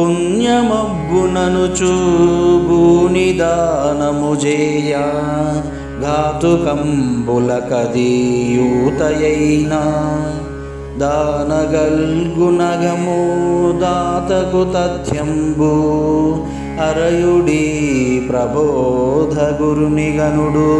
పుణ్యమబ్బునను చూబూని దానము చేయ ఘాతుకంబులకదీయూతయైనా దానగల్గునగము దాతకు తథ్యంబు. అరయుడి ప్రబోధ గురునిగనుడు